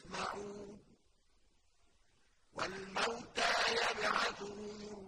يَسْمَعُونَ وَالْمَوْتَىٰ يَبْعَثُهُمُ